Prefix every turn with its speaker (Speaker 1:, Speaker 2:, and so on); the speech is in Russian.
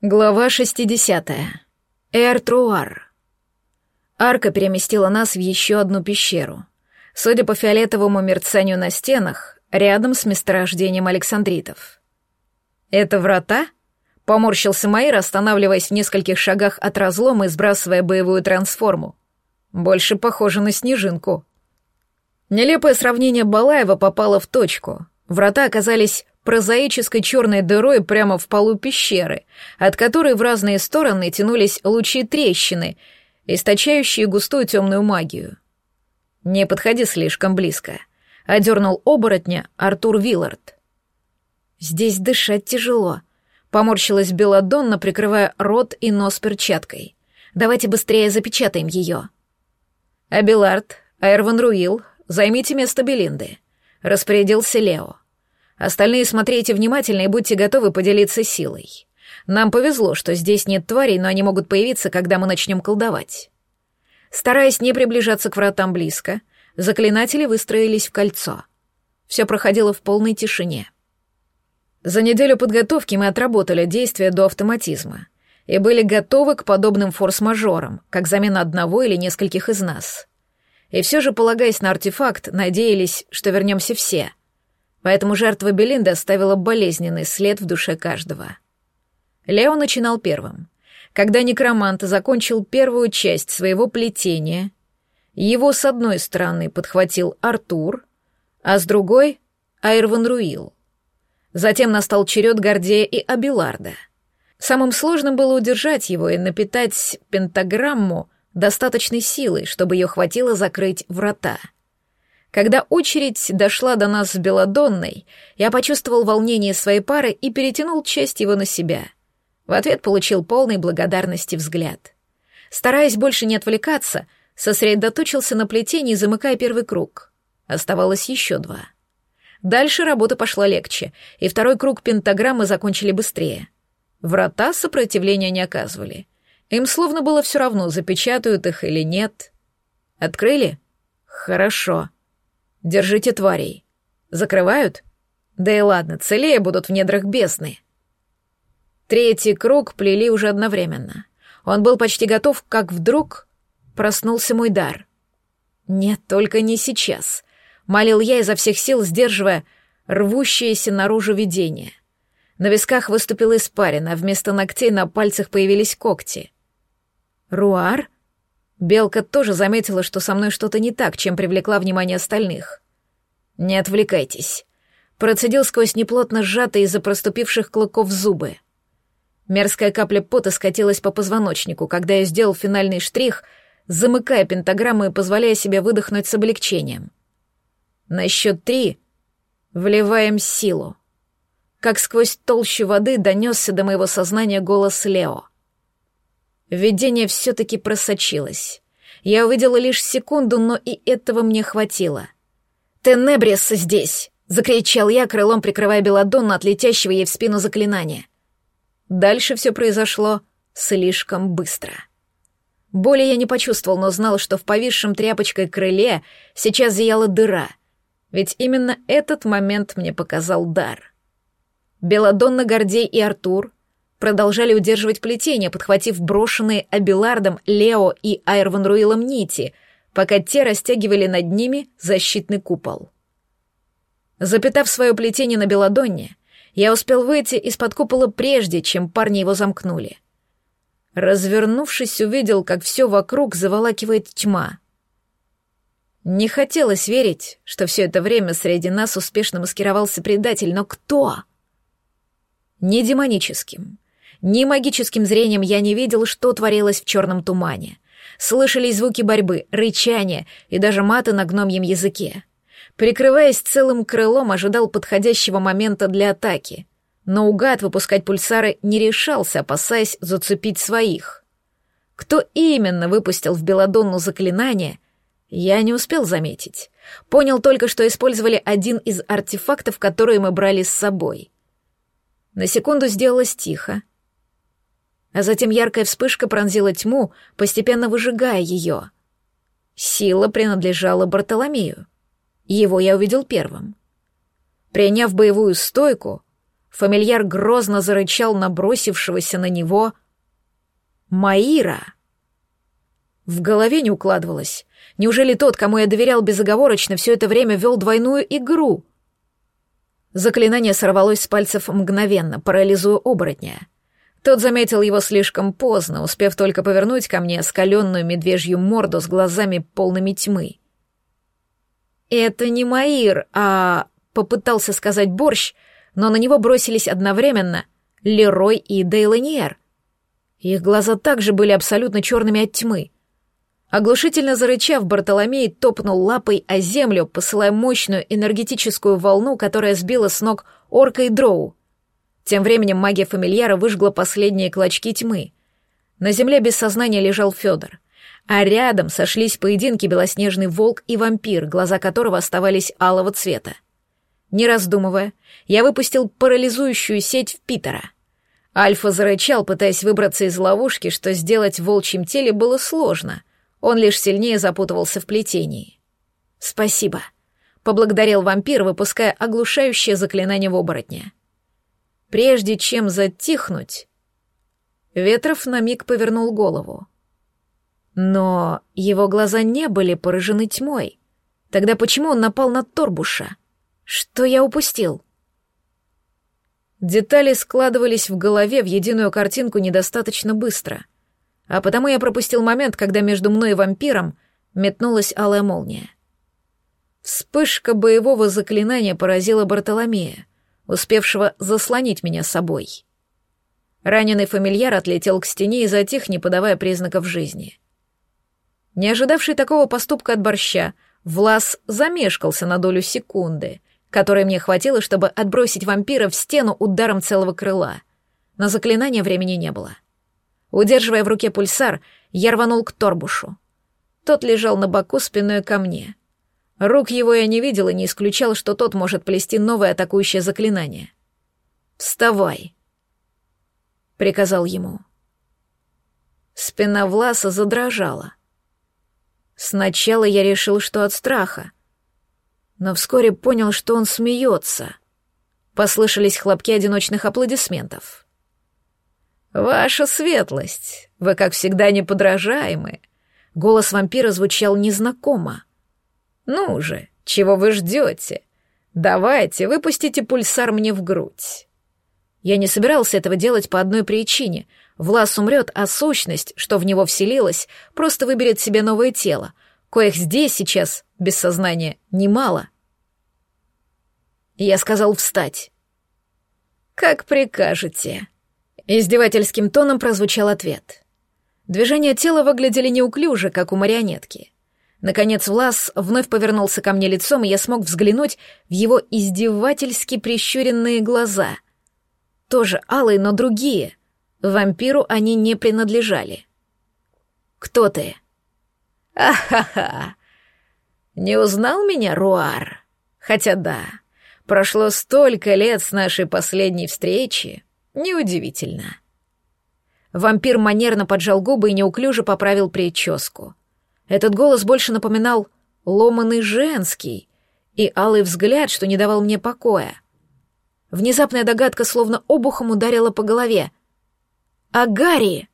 Speaker 1: Глава 60. Эр-Труар. Арка переместила нас в еще одну пещеру. Судя по фиолетовому мерцанию на стенах, рядом с месторождением александритов. «Это врата?» — поморщился Майер, останавливаясь в нескольких шагах от разлома и сбрасывая боевую трансформу. «Больше похоже на снежинку». Нелепое сравнение Балаева попало в точку. Врата оказались прозаической черной дырой прямо в полу пещеры, от которой в разные стороны тянулись лучи трещины, источающие густую темную магию. «Не подходи слишком близко», — одернул оборотня Артур Виллард. «Здесь дышать тяжело», — поморщилась Беладонна, прикрывая рот и нос перчаткой. «Давайте быстрее запечатаем ее». «Абилард, Айрван Руил, займите место Белинды», — распорядился Лео. Остальные смотрите внимательно и будьте готовы поделиться силой. Нам повезло, что здесь нет тварей, но они могут появиться, когда мы начнем колдовать. Стараясь не приближаться к вратам близко, заклинатели выстроились в кольцо. Все проходило в полной тишине. За неделю подготовки мы отработали действия до автоматизма и были готовы к подобным форс-мажорам, как замена одного или нескольких из нас. И все же, полагаясь на артефакт, надеялись, что вернемся все — Поэтому жертва Белинды оставила болезненный след в душе каждого. Лео начинал первым. Когда некромант закончил первую часть своего плетения, его с одной стороны подхватил Артур, а с другой — Айрван Руил. Затем настал черед Гордея и Абиларда. Самым сложным было удержать его и напитать пентаграмму достаточной силой, чтобы ее хватило закрыть врата — когда очередь дошла до нас с Беладонной, я почувствовал волнение своей пары и перетянул часть его на себя. В ответ получил полный благодарности взгляд. Стараясь больше не отвлекаться, сосредоточился на плетении, замыкая первый круг. Оставалось еще два. Дальше работа пошла легче, и второй круг пентаграммы закончили быстрее. Врата сопротивления не оказывали. Им словно было все равно, запечатают их или нет. Открыли? Хорошо. Держите тварей. Закрывают? Да и ладно, целее будут в недрах бесны. Третий круг плели уже одновременно. Он был почти готов, как вдруг проснулся мой дар. Нет, только не сейчас. Молил я изо всех сил, сдерживая рвущееся наружу видение. На висках выступила испарина, вместо ногтей на пальцах появились когти. «Руар?» Белка тоже заметила, что со мной что-то не так, чем привлекла внимание остальных. «Не отвлекайтесь», — процедил сквозь неплотно сжатые из-за проступивших клыков зубы. Мерзкая капля пота скатилась по позвоночнику, когда я сделал финальный штрих, замыкая пентаграмму и позволяя себе выдохнуть с облегчением. На счет три вливаем силу. Как сквозь толщу воды донесся до моего сознания голос Лео. Видение все-таки просочилось. Я увидела лишь секунду, но и этого мне хватило. «Тенебрис здесь!» — закричал я, крылом прикрывая Беладонну от летящего ей в спину заклинания. Дальше все произошло слишком быстро. Боли я не почувствовал, но знал, что в повисшем тряпочкой крыле сейчас зияла дыра, ведь именно этот момент мне показал дар. Беладонна, Гордей и Артур продолжали удерживать плетение, подхватив брошенные Абилардом, Лео и Айрван Руилом нити, пока те растягивали над ними защитный купол. Запитав свое плетение на Беладонне, я успел выйти из-под купола прежде, чем парни его замкнули. Развернувшись, увидел, как все вокруг заволакивает тьма. Не хотелось верить, что все это время среди нас успешно маскировался предатель, но кто? Не демоническим, ни магическим зрением я не видел, что творилось в черном тумане. Слышались звуки борьбы, рычания и даже маты на гномьем языке. Прикрываясь целым крылом, ожидал подходящего момента для атаки. Но угад выпускать пульсары не решался, опасаясь зацепить своих. Кто именно выпустил в Беладонну заклинание, я не успел заметить. Понял только, что использовали один из артефактов, которые мы брали с собой. На секунду сделалось тихо, а затем яркая вспышка пронзила тьму, постепенно выжигая ее. Сила принадлежала Бартоломею. Его я увидел первым. Приняв боевую стойку, фамильяр грозно зарычал набросившегося на него Маира. В голове не укладывалось. Неужели тот, кому я доверял безоговорочно, все это время вел двойную игру? Заклинание сорвалось с пальцев мгновенно, парализуя оборотня. Тот заметил его слишком поздно, успев только повернуть ко мне скаленную медвежью морду с глазами полными тьмы. «Это не Маир, а...» — попытался сказать борщ, но на него бросились одновременно Лерой и Дейланиер. Их глаза также были абсолютно черными от тьмы. Оглушительно зарычав, Бартоломей топнул лапой о землю, посылая мощную энергетическую волну, которая сбила с ног орка и дроу. Тем временем магия фамильяра выжгла последние клочки тьмы. На земле без сознания лежал Федор, а рядом сошлись поединки белоснежный волк и вампир, глаза которого оставались алого цвета. Не раздумывая, я выпустил парализующую сеть в Питера. Альфа зарычал, пытаясь выбраться из ловушки, что сделать в волчьем теле было сложно — он лишь сильнее запутывался в плетении. «Спасибо», — поблагодарил вампир, выпуская оглушающее заклинание в оборотня. Прежде чем затихнуть, Ветров на миг повернул голову. Но его глаза не были поражены тьмой. Тогда почему он напал на Торбуша? Что я упустил? Детали складывались в голове в единую картинку недостаточно быстро — а потому я пропустил момент, когда между мной и вампиром метнулась алая молния. Вспышка боевого заклинания поразила Бартоломея, успевшего заслонить меня собой. Раненый фамильяр отлетел к стене и затих, не подавая признаков жизни. Не ожидавший такого поступка от борща, Влас замешкался на долю секунды, которой мне хватило, чтобы отбросить вампира в стену ударом целого крыла. На заклинание времени не было. — Удерживая в руке пульсар, я рванул к Торбушу. Тот лежал на боку спиной ко мне. Рук его я не видел и не исключал, что тот может плести новое атакующее заклинание. «Вставай!» — приказал ему. Спина Власа задрожала. Сначала я решил, что от страха, но вскоре понял, что он смеется. Послышались хлопки одиночных аплодисментов. «Ваша светлость, вы, как всегда, неподражаемы». Голос вампира звучал незнакомо. «Ну же, чего вы ждете? Давайте, выпустите пульсар мне в грудь». Я не собирался этого делать по одной причине. Влас умрет, а сущность, что в него вселилась, просто выберет себе новое тело, коих здесь сейчас, без сознания, немало. Я сказал встать. «Как прикажете», Издевательским тоном прозвучал ответ. Движения тела выглядели неуклюже, как у марионетки. Наконец Влас вновь повернулся ко мне лицом, и я смог взглянуть в его издевательски прищуренные глаза. Тоже алые, но другие. Вампиру они не принадлежали. «Кто ты?» «Ахаха! Не узнал меня, Руар? Хотя да, прошло столько лет с нашей последней встречи, Неудивительно. Вампир манерно поджал губы и неуклюже поправил прическу. Этот голос больше напоминал ломаный женский и алый взгляд, что не давал мне покоя. Внезапная догадка словно обухом ударила по голове. «А Гарри!»